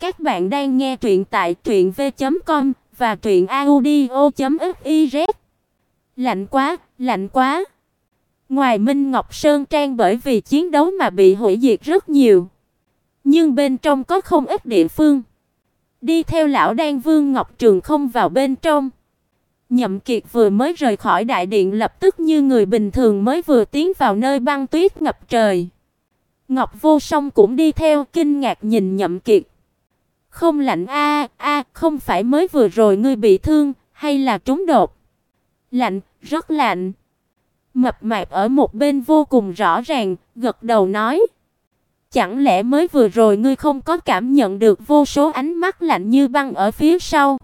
Các bạn đang nghe truyện tại truyệnv.com và truyệnaudio.fiz. Lạnh quá, lạnh quá. Ngoài Minh Ngọc Sơn Trang bởi vì chiến đấu mà bị hủy diệt rất nhiều, nhưng bên trong có không ít địa phương. Đi theo lão Đan Vương Ngọc Trường không vào bên trong. Nhậm Kiệt vừa mới rời khỏi đại điện lập tức như người bình thường mới vừa tiến vào nơi băng tuyết ngập trời. Ngọc Vô Song cũng đi theo kinh ngạc nhìn Nhậm Kiệt. Không lạnh a a, không phải mới vừa rồi ngươi bị thương hay là trúng độc? Lạnh, rất lạnh. Mập mạp ở một bên vô cùng rõ ràng, gật đầu nói: Chẳng lẽ mới vừa rồi ngươi không có cảm nhận được vô số ánh mắt lạnh như băng ở phía sau?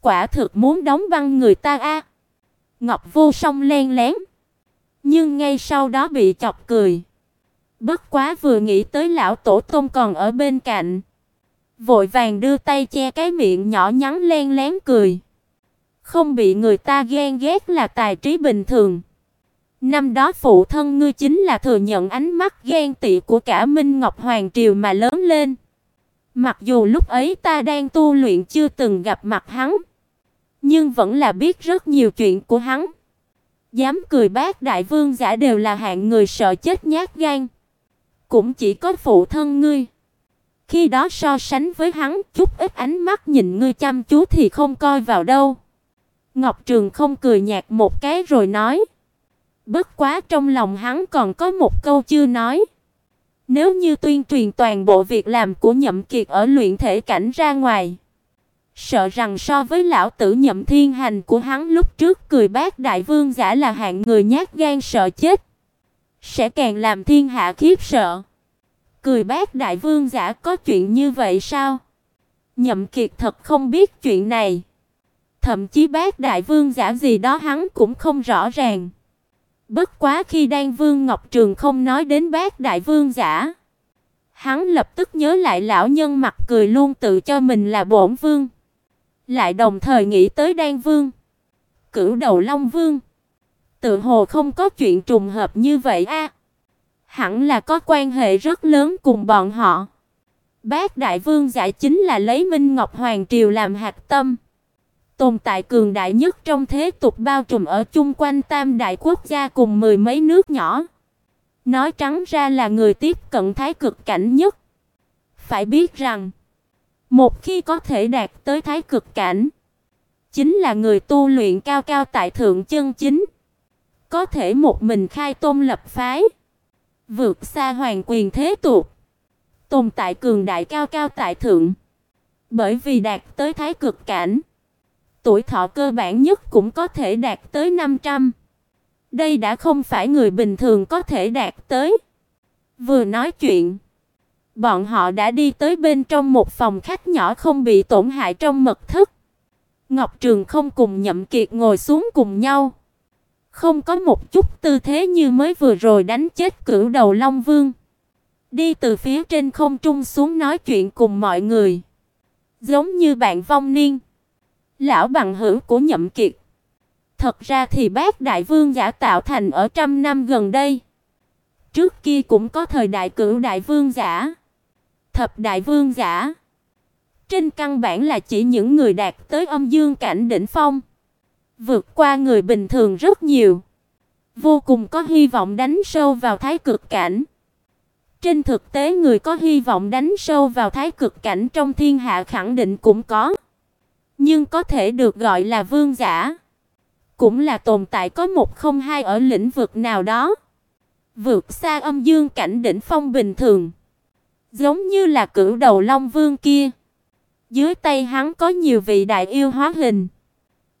Quả thực muốn đóng băng người ta a. Ngọc Vô Song len lén, nhưng ngay sau đó bị chọc cười. Bất quá vừa nghĩ tới lão tổ tông còn ở bên cạnh, vội vàng đưa tay che cái miệng nhỏ nhắn len lén cười. Không bị người ta ghen ghét là tài trí bình thường. Năm đó phụ thân ngươi chính là thừa nhận ánh mắt ghen tị của cả Minh Ngọc Hoàng triều mà lớn lên. Mặc dù lúc ấy ta đang tu luyện chưa từng gặp mặt hắn, nhưng vẫn là biết rất nhiều chuyện của hắn. Dám cười bác đại vương giả đều là hạng người sợ chết nhát gan. Cũng chỉ có phụ thân ngươi. Khi đó so sánh với hắn, chút ít ánh mắt nhìn ngươi chăm chú thì không coi vào đâu. Ngọc Trường không cười nhạt một cái rồi nói: Bất quá trong lòng hắn còn có một câu chưa nói. Nếu như tuyên truyền toàn bộ việc làm của Nhậm Kiệt ở luyện thể cảnh ra ngoài, sợ rằng so với lão tử Nhậm Thiên Hành của hắn lúc trước cười bác đại vương giả là hạng người nhát gan sợ chết, sẽ càng làm thiên hạ khiếp sợ. Cười bác đại vương giả có chuyện như vậy sao? Nhậm Kiệt thật không biết chuyện này. Thậm chí bác đại vương giả gì đó hắn cũng không rõ ràng. Bất quá khi Đan Vương Ngọc Trường không nói đến bác đại vương giả, hắn lập tức nhớ lại lão nhân mặt cười luôn tự cho mình là bổn vương, lại đồng thời nghĩ tới Đan Vương, Cửu Đầu Long Vương. Tự hồ không có chuyện trùng hợp như vậy a. Hẳn là có quan hệ rất lớn cùng bọn họ. Bác đại vương giả chính là lấy Minh Ngọc Hoàng triều làm hạt tâm tồn tại cường đại nhất trong thế tục bao trùm ở chung quanh Tam đại quốc gia cùng mười mấy nước nhỏ. Nói trắng ra là người tiếp cận thái cực cảnh nhất. Phải biết rằng, một khi có thể đạt tới thái cực cảnh, chính là người tu luyện cao cao tại thượng chân chính, có thể một mình khai tôn lập phái, vượt xa hoàng quyền thế tục, tồn tại cường đại cao cao tại thượng. Bởi vì đạt tới thái cực cảnh, tuổi thọ cơ bản nhất cũng có thể đạt tới 500. Đây đã không phải người bình thường có thể đạt tới. Vừa nói chuyện, bọn họ đã đi tới bên trong một phòng khách nhỏ không bị tổn hại trong mật thất. Ngọc Trường không cùng Nhậm Kiệt ngồi xuống cùng nhau. Không có một chút tư thế như mới vừa rồi đánh chết cửu đầu Long Vương. Đi từ phía trên không trung xuống nói chuyện cùng mọi người. Giống như bạn vong niên. Lão bằng hữu của Nhậm Kiệt. Thật ra thì bác đại vương giả tạo thành ở trăm năm gần đây. Trước kia cũng có thời đại cửu đại vương giả, thập đại vương giả. Trên căn bản là chỉ những người đạt tới âm dương cảnh đỉnh phong, vượt qua người bình thường rất nhiều, vô cùng có hy vọng đánh sâu vào thái cực cảnh. Trên thực tế người có hy vọng đánh sâu vào thái cực cảnh trong thiên hạ khẳng định cũng có. Nhưng có thể được gọi là vương giả, cũng là tồn tại có một không hai ở lĩnh vực nào đó, vượt xa âm dương cảnh đỉnh phong bình thường, giống như là cửu đầu long vương kia. Dưới tay hắn có nhiều vị đại yêu hóa hình,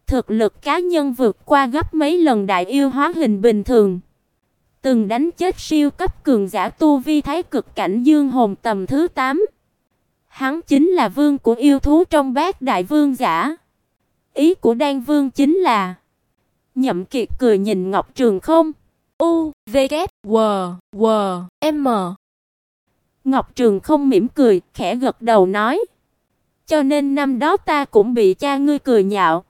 thực lực cá nhân vượt qua gấp mấy lần đại yêu hóa hình bình thường. Từng đánh chết siêu cấp cường giả tu vi thái cực cảnh dương hồn tầm thứ 8. Hắn chính là vương của yêu thú trong bát đại vương giả. Ý của Đan Vương chính là Nhậm Kiệt cười nhìn Ngọc Trường không. U, V, K, W, W, M. Ngọc Trường không mỉm cười, khẽ gật đầu nói: "Cho nên năm đó ta cũng bị cha ngươi cười nhạo,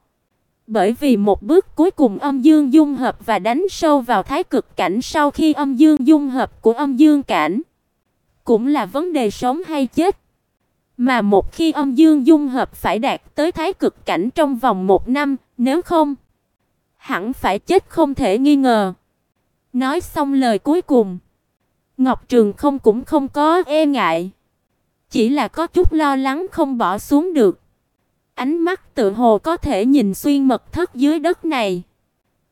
bởi vì một bước cuối cùng âm dương dung hợp và đánh sâu vào thái cực cảnh sau khi âm dương dung hợp của âm dương cảnh, cũng là vấn đề sống hay chết. Mà một khi âm dương dung hợp phải đạt tới thái cực cảnh trong vòng một năm, nếu không, hẳn phải chết không thể nghi ngờ. Nói xong lời cuối cùng, Ngọc Trường không cũng không có e ngại, chỉ là có chút lo lắng không bỏ xuống được. Ánh mắt tự hồ có thể nhìn xuyên mật thất dưới đất này,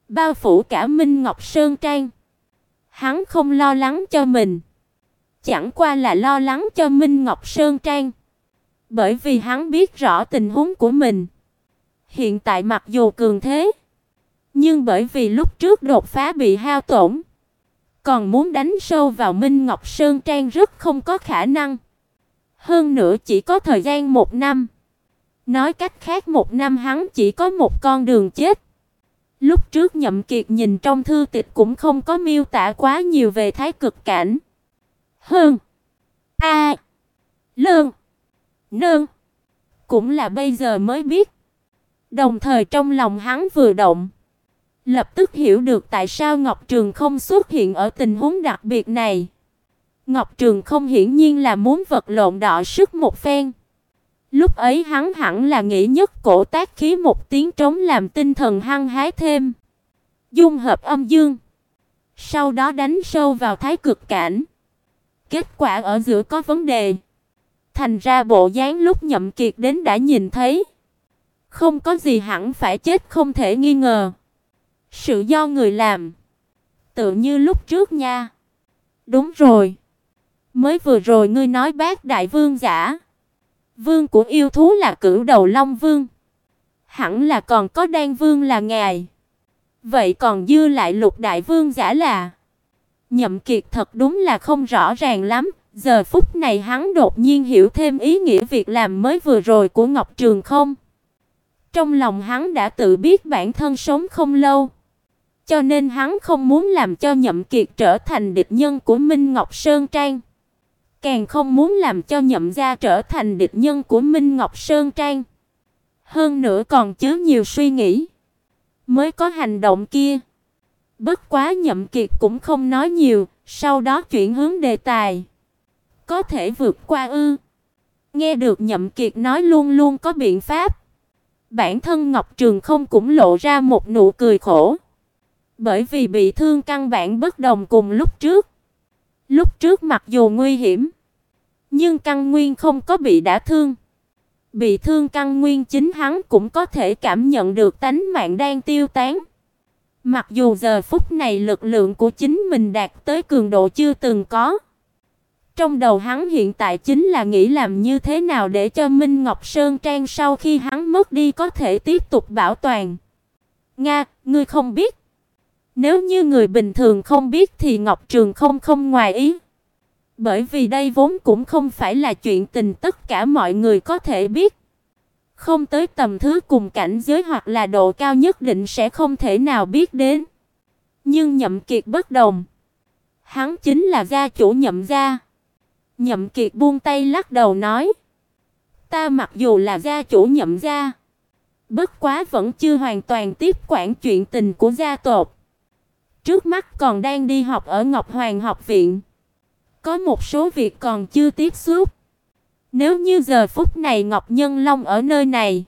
bao phủ cả Minh Ngọc Sơn Trang. Hắn không lo lắng cho mình, chẳng qua là lo lắng cho Minh Ngọc Sơn Trang. Bởi vì hắn biết rõ tình huống của mình. Hiện tại mặc dù cường thế, nhưng bởi vì lúc trước đột phá bị hao tổn, còn muốn đánh sâu vào Minh Ngọc Sơn Trang rất không có khả năng. Hơn nữa chỉ có thời gian một năm. Nói cách khác một năm hắn chỉ có một con đường chết. Lúc trước Nhậm Kiệt nhìn trong thư tịch cũng không có miêu tả quá nhiều về thái cực cảnh. Hơn. A. À. Lương. Nương. Cũng là bây giờ mới biết. Đồng thời trong lòng hắn vừa động. Lập tức hiểu được tại sao Ngọc Trường không xuất hiện ở tình huống đặc biệt này. Ngọc Trường không hiển nhiên là muốn vật lộn đọ sức một phen. Lúc ấy hắn hẳn là nghĩ nhất cổ tác khí một tiếng trống làm tinh thần hăng hái thêm. Dung hợp âm dương. Sau đó đánh sâu vào thái cực cảnh. Kết quả ở giữa có vấn đề. Thành ra bộ dáng lúc Nhậm Kiệt đến đã nhìn thấy. Không có gì hẳn phải chết không thể nghi ngờ. Sự do người làm. Tự như lúc trước nha. Đúng rồi. Mới vừa rồi ngươi nói bác đại vương giả. Vương của yêu thú là Cửu Đầu Long Vương. Hẳn là còn có Đan Vương là ngài. Vậy còn dư lại Lục đại vương giả là? Nhậm Kiệt thật đúng là không rõ ràng lắm, giờ phút này hắn đột nhiên hiểu thêm ý nghĩa việc làm mới vừa rồi của Ngọc Trường không. Trong lòng hắn đã tự biết bản thân sống không lâu, cho nên hắn không muốn làm cho Nhậm Kiệt trở thành địch nhân của Minh Ngọc Sơn Trang càng không muốn làm cho Nhậm gia trở thành địch nhân của Minh Ngọc Sơn Trang. Hơn nữa còn chứa nhiều suy nghĩ, mới có hành động kia. Bất quá Nhậm Kiệt cũng không nói nhiều, sau đó chuyển hướng đề tài. Có thể vượt qua ư? Nghe được Nhậm Kiệt nói luôn luôn có biện pháp. Bản thân Ngọc Trường không cũng lộ ra một nụ cười khổ. Bởi vì bị thương căn bản bất đồng cùng lúc trước. Lúc trước mặc dù nguy hiểm, nhưng căn nguyên không có bị đả thương. Bị thương căn nguyên chính hắn cũng có thể cảm nhận được tánh mạng đang tiêu tán. Mặc dù giờ phút này lực lượng của chính mình đạt tới cường độ chưa từng có. Trong đầu hắn hiện tại chính là nghĩ làm như thế nào để cho Minh Ngọc Sơn Trang sau khi hắn mất đi có thể tiếp tục bảo toàn. Nga, ngươi không biết. Nếu như người bình thường không biết thì Ngọc Trường không không ngoài ý. Bởi vì đây vốn cũng không phải là chuyện tình tất cả mọi người có thể biết. Không tới tầm thứ cùng cảnh giới hoặc là độ cao nhất định sẽ không thể nào biết đến. Nhưng Nhậm Kiệt bất đồng. Hắn chính là gia chủ Nhậm gia. Nhậm Kiệt buông tay lắc đầu nói: "Ta mặc dù là gia chủ Nhậm gia, bất quá vẫn chưa hoàn toàn tiếp quản chuyện tình của gia tộc. Trước mắt còn đang đi học ở Ngọc Hoàng học viện." có một số việc còn chưa tiếp xúc. Nếu như giờ phút này Ngọc Nhân Long ở nơi này,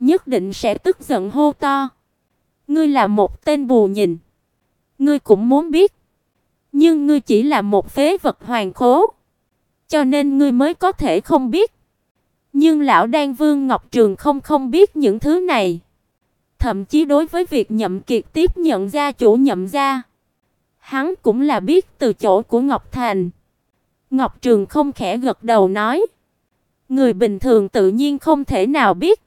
nhất định sẽ tức giận hô to. Ngươi là một tên bù nhìn. Ngươi cũng muốn biết. Nhưng ngươi chỉ là một phế vật hoàng khố. Cho nên ngươi mới có thể không biết. Nhưng lão Đan Vương Ngọc Trường không không biết những thứ này. Thậm chí đối với việc Nhậm Kiệt tiếp nhận gia chủ Nhậm gia, Hắn cũng là biết từ chỗ của Ngọc Thành. Ngọc Trường không khẽ gật đầu nói, người bình thường tự nhiên không thể nào biết.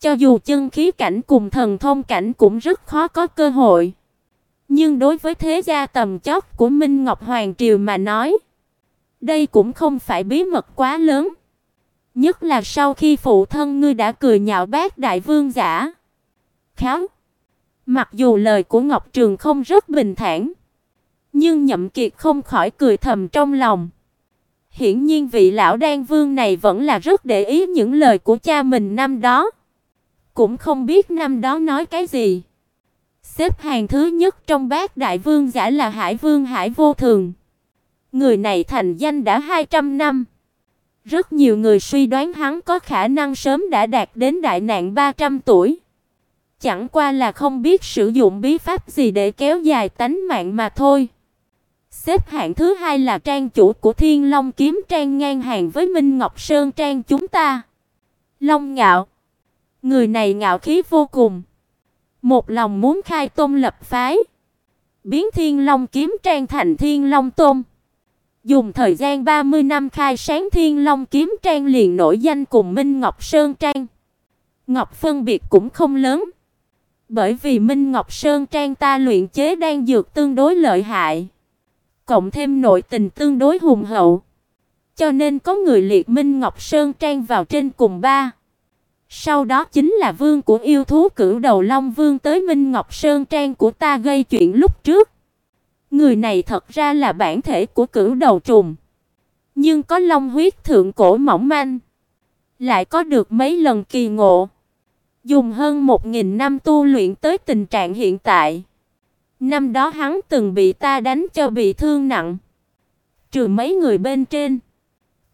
Cho dù chân khí cảnh cùng thần thông cảnh cũng rất khó có cơ hội. Nhưng đối với thế gia tầm chót của Minh Ngọc Hoàng triều mà nói, đây cũng không phải bí mật quá lớn. Nhất là sau khi phụ thân ngươi đã cười nhạo bác đại vương giả. Kháu. Mặc dù lời của Ngọc Trường không rất bình thản, nhưng Nhậm Kiệt không khỏi cười thầm trong lòng. Hiển nhiên vị lão đan vương này vẫn là rất để ý những lời của cha mình năm đó. Cũng không biết năm đó nói cái gì. Xếp hàng thứ nhất trong bát đại vương giả là Hải Vương Hải Vô Thường. Người này thành danh đã 200 năm. Rất nhiều người suy đoán hắn có khả năng sớm đã đạt đến đại nạn 300 tuổi. Chẳng qua là không biết sử dụng bí pháp gì để kéo dài tánh mạng mà thôi. Xếp hạng thứ hai là trang chủ của Thiên Long kiếm trang ngang hàng với Minh Ngọc Sơn trang chúng ta. Long Ngạo. Người này ngạo khí vô cùng, một lòng muốn khai tông lập phái, biến Thiên Long kiếm trang thành Thiên Long tông. Dùng thời gian 30 năm khai sáng Thiên Long kiếm trang liền nổi danh cùng Minh Ngọc Sơn trang. Ngọc phân biệt cũng không lớn, bởi vì Minh Ngọc Sơn trang ta luyện chế đang dược tương đối lợi hại cộng thêm nội tình tương đối hùng hậu, cho nên có người liệt Minh Ngọc Sơn trang vào trên cùng ba. Sau đó chính là vương của yêu thú cửu đầu long vương tới Minh Ngọc Sơn trang của ta gây chuyện lúc trước. Người này thật ra là bản thể của cửu đầu trùng, nhưng có long huyết thượng cổ mỏng manh, lại có được mấy lần kỳ ngộ, dùng hơn một nghìn năm tu luyện tới tình trạng hiện tại. Năm đó hắn từng bị ta đánh cho bị thương nặng. Trừ mấy người bên trên,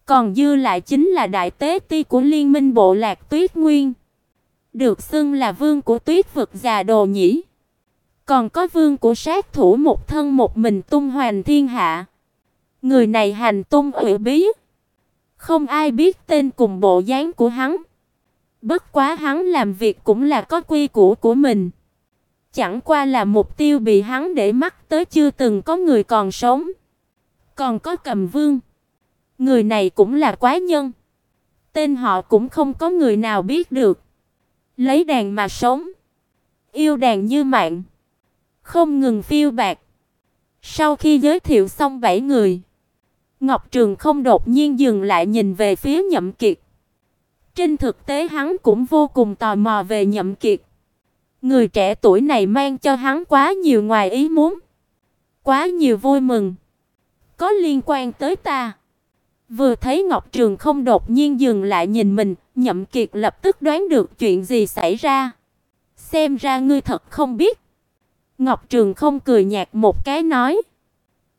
còn dư lại chính là đại tế ti của liên minh bộ lạc Tuyết Nguyên, được xưng là vương của Tuyết vực già đồ nhĩ. Còn có vương của sát thủ một thân một mình tung hoành thiên hạ. Người này hành tung ủy bí, không ai biết tên cùng bộ dáng của hắn. Bất quá hắn làm việc cũng là có quy củ của mình chẳng qua là mục tiêu bị hắn để mắt tới chưa từng có người còn sống. Còn có Cầm Vương, người này cũng là quái nhân. Tên họ cũng không có người nào biết được. Lấy đàn mà sống, yêu đàn như mạng, không ngừng phiêu bạc. Sau khi giới thiệu xong bảy người, Ngọc Trường không đột nhiên dừng lại nhìn về phía Nhậm Kiệt. Trên thực tế hắn cũng vô cùng tò mò về Nhậm Kiệt. Người trẻ tuổi này mang cho hắn quá nhiều ngoài ý muốn, quá nhiều vui mừng, có liên quan tới ta. Vừa thấy Ngọc Trường không đột nhiên dừng lại nhìn mình, Nhậm Kiệt lập tức đoán được chuyện gì xảy ra. Xem ra ngươi thật không biết. Ngọc Trường không cười nhạt một cái nói,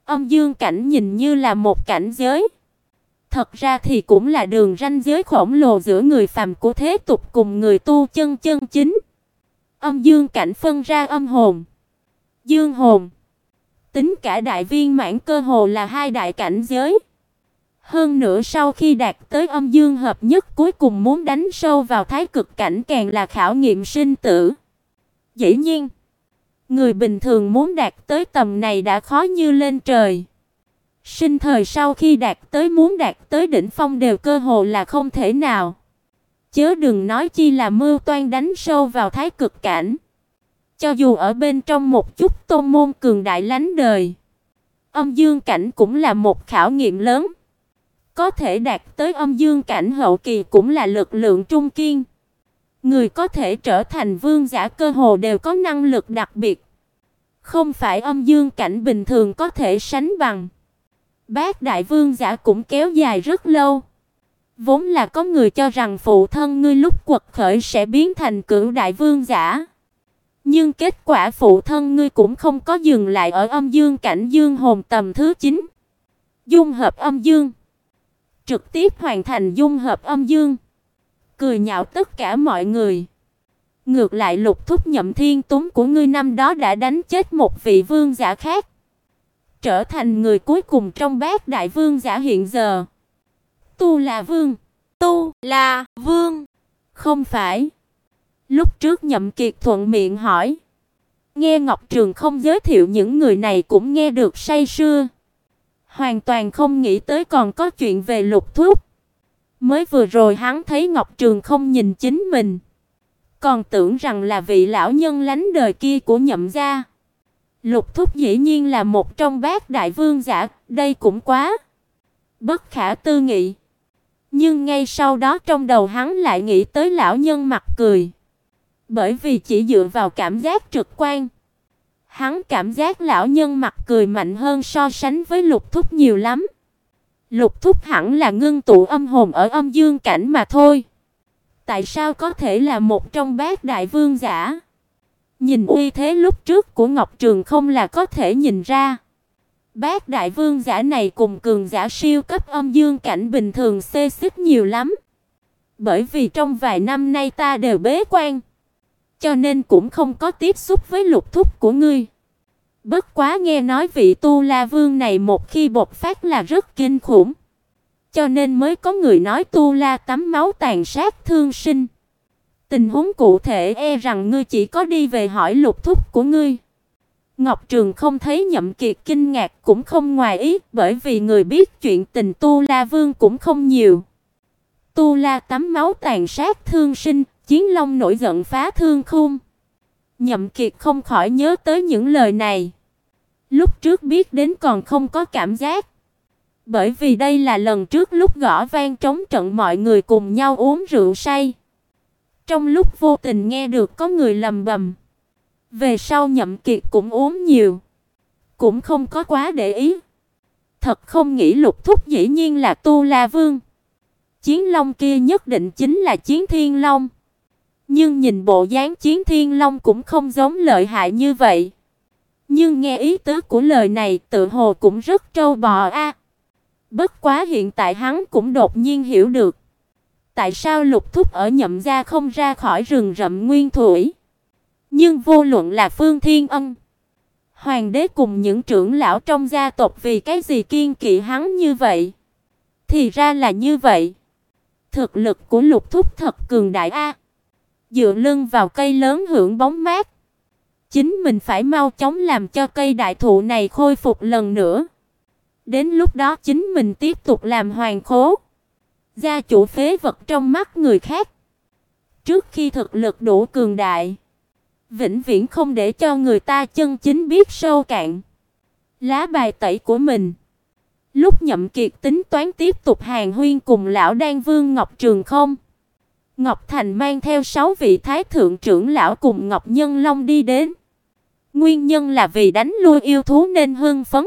Âm dương cảnh nhìn như là một cảnh giới, thật ra thì cũng là đường ranh giới khổng lồ giữa người phàm của thế tục cùng người tu chân chân chính. Âm dương cảnh phân ra âm hồn, dương hồn. Tính cả đại viên mãn cơ hồ là hai đại cảnh giới. Hơn nữa sau khi đạt tới âm dương hợp nhất cuối cùng muốn đánh sâu vào thái cực cảnh càng là khảo nghiệm sinh tử. Dĩ nhiên, người bình thường muốn đạt tới tầm này đã khó như lên trời. Sinh thời sau khi đạt tới muốn đạt tới đỉnh phong đều cơ hồ là không thể nào. Chớ đừng nói chi là mưu toan đánh sâu vào thái cực cảnh. Cho dù ở bên trong một chút tôn môn cường đại lánh đời, âm dương cảnh cũng là một khảo nghiệm lớn. Có thể đạt tới âm dương cảnh hậu kỳ cũng là lực lượng trung kiên. Người có thể trở thành vương giả cơ hồ đều có năng lực đặc biệt. Không phải âm dương cảnh bình thường có thể sánh bằng. Bác đại vương giả cũng kéo dài rất lâu. Vốn là có người cho rằng phụ thân ngươi lúc quật khởi sẽ biến thành cửu đại vương giả. Nhưng kết quả phụ thân ngươi cũng không có dừng lại ở âm dương cảnh dương hồn tầm thứ 9. Dung hợp âm dương. Trực tiếp hoàn thành dung hợp âm dương. Cười nhạo tất cả mọi người. Ngược lại lục thúc nhậm thiên túng của ngươi năm đó đã đánh chết một vị vương giả khác. Trở thành người cuối cùng trong bát đại vương giả hiện giờ. Tu là vương. Tu là vương. Không phải. Lúc trước Nhậm Kiệt thuận miệng hỏi. Nghe Ngọc Trường không giới thiệu những người này cũng nghe được say sưa. Hoàn toàn không nghĩ tới còn có chuyện về Lục Thúc. Mới vừa rồi hắn thấy Ngọc Trường không nhìn chính mình, còn tưởng rằng là vị lão nhân lánh đời kia của Nhậm gia. Lục Thúc dĩ nhiên là một trong bát đại vương giả, đây cũng quá bất khả tư nghị. Nhưng ngay sau đó trong đầu hắn lại nghĩ tới lão nhân mặt cười. Bởi vì chỉ dựa vào cảm giác trực quan, hắn cảm giác lão nhân mặt cười mạnh hơn so sánh với Lục Thúc nhiều lắm. Lục Thúc hẳn là ngưng tụ âm hồn ở âm dương cảnh mà thôi. Tại sao có thể là một trong bát đại vương giả? Nhìn uy thế lúc trước của Ngọc Trường không là có thể nhìn ra. Bác đại vương giả này cùng cường giả siêu cấp âm dương cảnh bình thường xê xích nhiều lắm. Bởi vì trong vài năm nay ta đều bế quan, cho nên cũng không có tiếp xúc với lục thúc của ngươi. Bất quá nghe nói vị Tu La Vương này một khi bộc phát là rất kinh khủng. Cho nên mới có người nói Tu La tắm máu tàn sát thương sinh. Tình huống cụ thể e rằng ngươi chỉ có đi về hỏi lục thúc của ngươi. Ngọc Trường không thấy Nhậm Kiệt kinh ngạc cũng không ngoài ý, bởi vì người biết chuyện tình Tu La Vương cũng không nhiều. Tu La tắm máu tàn sát thương sinh, chiến long nổi giận phá thương khung. Nhậm Kiệt không khỏi nhớ tới những lời này. Lúc trước biết đến còn không có cảm giác. Bởi vì đây là lần trước lúc gõ vang trống trận mọi người cùng nhau uống rượu say. Trong lúc vô tình nghe được có người lầm bầm. Về sau Nhậm Kiệt cũng uống nhiều, cũng không có quá để ý. Thật không nghĩ Lục Thúc dĩ nhiên là Tu La Vương. Chiến Long kia nhất định chính là Chiến Thiên Long. Nhưng nhìn bộ dáng Chiến Thiên Long cũng không giống lợi hại như vậy. Nhưng nghe ý tứ của lời này, tự hồ cũng rất trâu bò a. Bất quá hiện tại hắn cũng đột nhiên hiểu được, tại sao Lục Thúc ở Nhậm gia không ra khỏi rừng rậm nguyên thủy. Nhưng vô luận là Phương Thiên Ân, hoàng đế cùng những trưởng lão trong gia tộc vì cái gì kiên kỵ hắn như vậy? Thì ra là như vậy. Thực lực của Lục Thúc thật cường đại a. Dựa lưng vào cây lớn hưởng bóng mát. Chính mình phải mau chóng làm cho cây đại thụ này khôi phục lần nữa. Đến lúc đó chính mình tiếp tục làm hoàng khố. Gia chủ phế vật trong mắt người khác. Trước khi thực lực đủ cường đại, vĩnh viễn không để cho người ta chân chính biết sâu cạn. Lá bài tẩy của mình. Lúc Nhậm Kiệt tính toán tiếp tục hàng huyên cùng lão Đan Vương Ngọc Trường không, Ngọc Thành mang theo 6 vị thái thượng trưởng lão cùng Ngọc Nhân Long đi đến. Nguyên nhân là vì đánh lui yêu thú nên hưng phấn.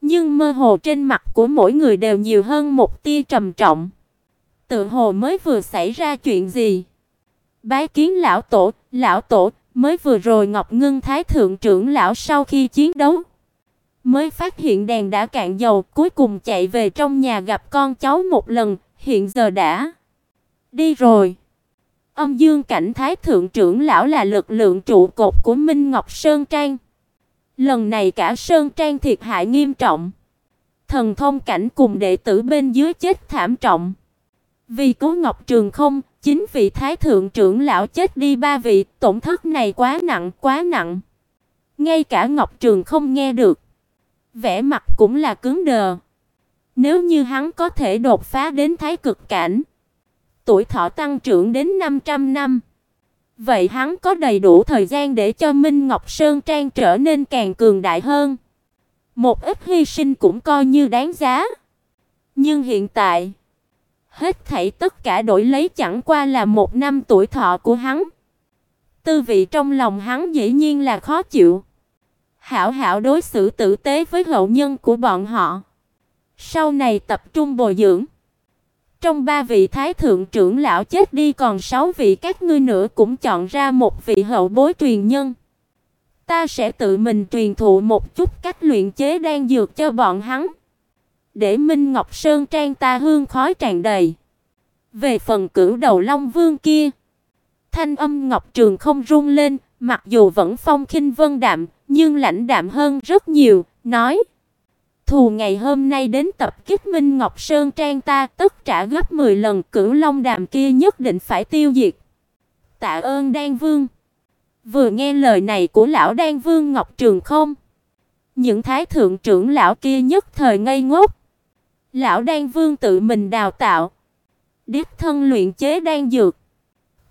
Nhưng mơ hồ trên mặt của mỗi người đều nhiều hơn một tia trầm trọng. Tự hồ mới vừa xảy ra chuyện gì? Bái kiến lão tổ, lão tổ, mới vừa rồi Ngọc Ngân Thái thượng trưởng lão sau khi chiến đấu mới phát hiện đèn đã cạn dầu, cuối cùng chạy về trong nhà gặp con cháu một lần, hiện giờ đã đi rồi. Âm Dương Cảnh Thái thượng trưởng lão là lực lượng trụ cột của Minh Ngọc Sơn Trang. Lần này cả Sơn Trang thiệt hại nghiêm trọng. Thần thông cảnh cùng đệ tử bên dưới chết thảm trọng. Vì Cố Ngọc Trường không, chính vị thái thượng trưởng lão chết đi ba vị, tổn thất này quá nặng, quá nặng. Ngay cả Ngọc Trường không nghe được, vẻ mặt cũng là cứng đờ. Nếu như hắn có thể đột phá đến thái cực cảnh, tuổi thọ tăng trưởng đến 500 năm, vậy hắn có đầy đủ thời gian để cho Minh Ngọc Sơn Trang trở nên càng cường đại hơn. Một ít hy sinh cũng coi như đáng giá. Nhưng hiện tại, hết thảy tất cả đổi lấy chẳng qua là một năm tuổi thọ của hắn. Tư vị trong lòng hắn dĩ nhiên là khó chịu. Hảo hảo đối xử tử tế với hậu nhân của bọn họ. Sau này tập trung bồi dưỡng. Trong ba vị thái thượng trưởng lão chết đi còn sáu vị các ngươi nữa cũng chọn ra một vị hậu bối truyền nhân. Ta sẽ tự mình truyền thụ một chút cách luyện chế đan dược cho bọn hắn, để Minh Ngọc Sơn trang ta hương khói tràn đầy. Về phần cửu đầu Long Vương kia, thanh âm Ngọc Trường không rung lên, mặc dù vẫn phong khinh vân đạm, nhưng lãnh đạm hơn rất nhiều, nói: "Thù ngày hôm nay đến tập kích Minh Ngọc Sơn trang ta, tất trả gấp 10 lần, Cửu Long Đàm kia nhất định phải tiêu diệt." Tạ ơn Đan Vương. Vừa nghe lời này của lão Đan Vương Ngọc Trường không, những thái thượng trưởng lão kia nhất thời ngây ngốc. Lão Đan Vương tự mình đào tạo, đích thân luyện chế đan dược,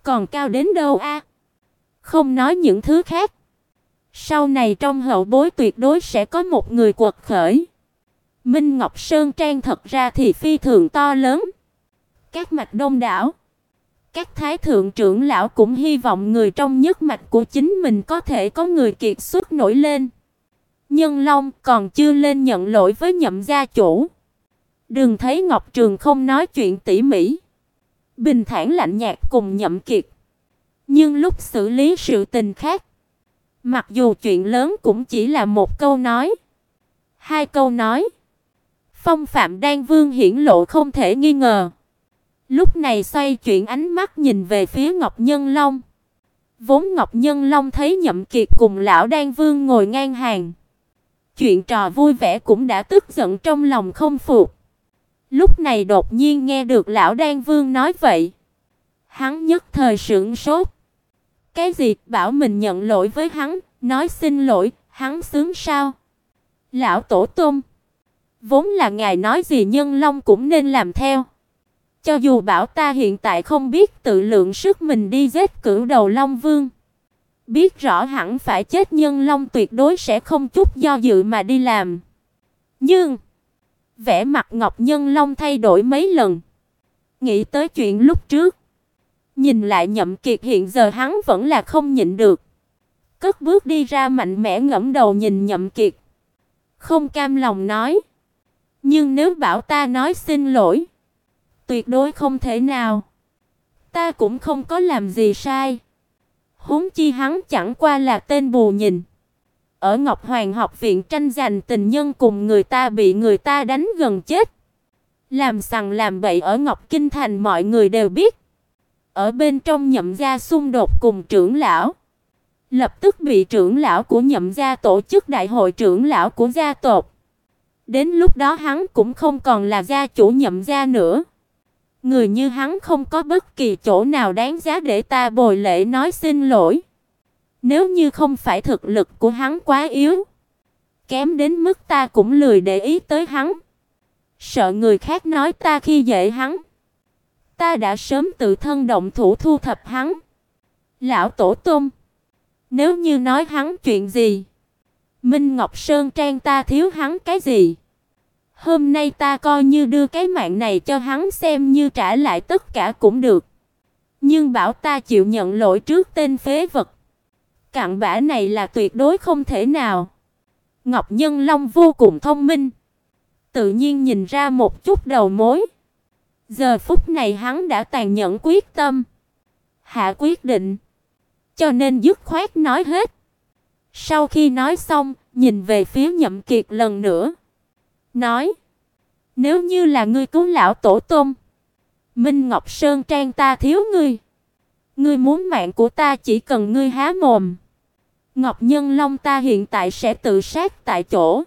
còn cao đến đâu a? Không nói những thứ khác, sau này trong hậu bối tuyệt đối sẽ có một người quật khởi. Minh Ngọc Sơn Trang thật ra thì phi thường to lớn. Các mạch đông đảo. Các thái thượng trưởng lão cũng hy vọng người trong nhất mạch của chính mình có thể có người kiệt xuất nổi lên. Nhân Long còn chưa lên nhận lỗi với nhậm gia chủ. Đừng thấy Ngọc Trường không nói chuyện tỉ mỉ. Bình thản lạnh nhạt cùng nhậm kiệt. Nhưng lúc xử lý sự tình khác, mặc dù chuyện lớn cũng chỉ là một câu nói, Hai câu nói, phong phạm đan vương hiển lộ không thể nghi ngờ. Lúc này xoay chuyển ánh mắt nhìn về phía Ngọc Nhân Long. Vốn Ngọc Nhân Long thấy Nhậm Kiệt cùng lão Đan Vương ngồi ngang hàng, chuyện trò vui vẻ cũng đã tức giận trong lòng không phục. Lúc này đột nhiên nghe được lão Đan Vương nói vậy, hắn nhất thời sửng sốt. Cái gì? Bảo mình nhận lỗi với hắn, nói xin lỗi, hắn sướng sao? Lão tổ tông, vốn là ngài nói gì Nhân Long cũng nên làm theo. Cho dù bảo ta hiện tại không biết tự lượng sức mình đi giết cửu đầu Long Vương, biết rõ hẳn phải chết nhân long tuyệt đối sẽ không chút do dự mà đi làm. Nhưng vẻ mặt Ngọc Nhân Long thay đổi mấy lần. Nghĩ tới chuyện lúc trước, nhìn lại Nhậm Kiệt hiện giờ hắn vẫn là không nhịn được. Cất bước đi ra mạnh mẽ ngẩng đầu nhìn Nhậm Kiệt. Không cam lòng nói: "Nhưng nếu bảo ta nói xin lỗi, tuyệt đối không thể nào. Ta cũng không có làm gì sai. Huống chi hắn chẳng qua là tên bù nhìn. Ở Ngọc Hoàng học viện tranh giành tình nhân cùng người ta bị người ta đánh gần chết. Làm sằng làm bậy ở Ngọc Kinh thành mọi người đều biết. Ở bên trong nhậm gia xung đột cùng trưởng lão, lập tức bị trưởng lão của nhậm gia tổ chức đại hội trưởng lão của gia tộc. Đến lúc đó hắn cũng không còn là gia chủ nhậm gia nữa. Người như hắn không có bất kỳ chỗ nào đáng giá để ta bồi lễ nói xin lỗi. Nếu như không phải thực lực của hắn quá yếu, kém đến mức ta cũng lười để ý tới hắn. Sợ người khác nói ta khi dễ hắn. Ta đã sớm tự thân động thủ thu thập hắn. Lão tổ tông, nếu như nói hắn chuyện gì, Minh Ngọc Sơn Trang ta thiếu hắn cái gì? Hôm nay ta coi như đưa cái mạng này cho hắn xem như trả lại tất cả cũng được. Nhưng bảo ta chịu nhận lỗi trước tên phế vật. Cặn bã này là tuyệt đối không thể nào. Ngọc Nhân Long vô cùng thông minh, tự nhiên nhìn ra một chút đầu mối. Giờ phút này hắn đã tàn nhẫn quyết tâm, hạ quyết định, cho nên dứt khoát nói hết. Sau khi nói xong, nhìn về phía Nhậm Kiệt lần nữa nói: "Nếu như là ngươi cứu lão tổ tông, Minh Ngọc Sơn Trang ta thiếu ngươi. Ngươi muốn mạng của ta chỉ cần ngươi há mồm. Ngọc Nhân Long ta hiện tại sẽ tự sát tại chỗ.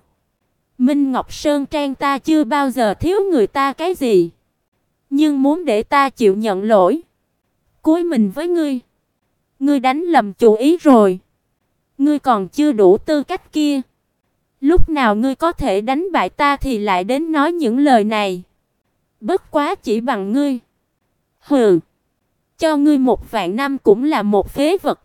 Minh Ngọc Sơn Trang ta chưa bao giờ thiếu người ta cái gì, nhưng muốn để ta chịu nhận lỗi, cúi mình với ngươi. Ngươi đánh lầm chủ ý rồi. Ngươi còn chưa đủ tư cách kia. Lúc nào ngươi có thể đánh bại ta thì lại đến nói những lời này. Bất quá chỉ bằng ngươi. Hừ. Cho ngươi một vạn năm cũng là một phế vật.